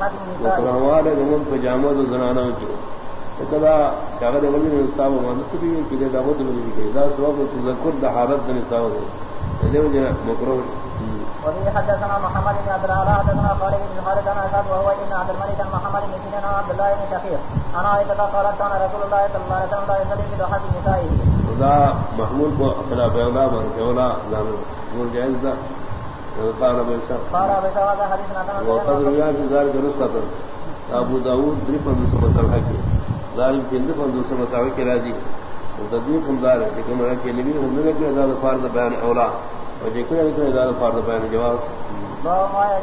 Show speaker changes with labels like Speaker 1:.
Speaker 1: والے گمن پجامہ تو زنانہ کی کدا کاغذ ولی نے صاحب مانس بھی کہ دے دعوت ولی کہ دا سبب تذکر دا حالت صاحب ہے دے۔ وجہ مکروہ
Speaker 2: وفي حدثنا محمد بن عبد الله حدثنا خالد بن خالد عن اسد وهو ابن عبد الملك عن محمد بن سنان عبد الله بن شقيق. انا عائشة قالت كان رسول الله صلى الله عليه وسلم لا يصلي في ضحى نسائه
Speaker 1: خدا محمود کو اپنا پیغلا بن کے اولا نام جائز قال ابو اسحاق
Speaker 2: قال ابو اسحاق حديث ناتن
Speaker 1: وقد روى في ذلك رسالة ابو داود دري فن دوسرا مسئلہ کی ظالم کے اندر دوسرا مسئلہ کی راضی تدبیر ہم دار ہے. لیکن میں کہ نبی صلی اللہ علیہ وسلم نے فرض بیان اولا. اور جے کہ فرض بیان جواز.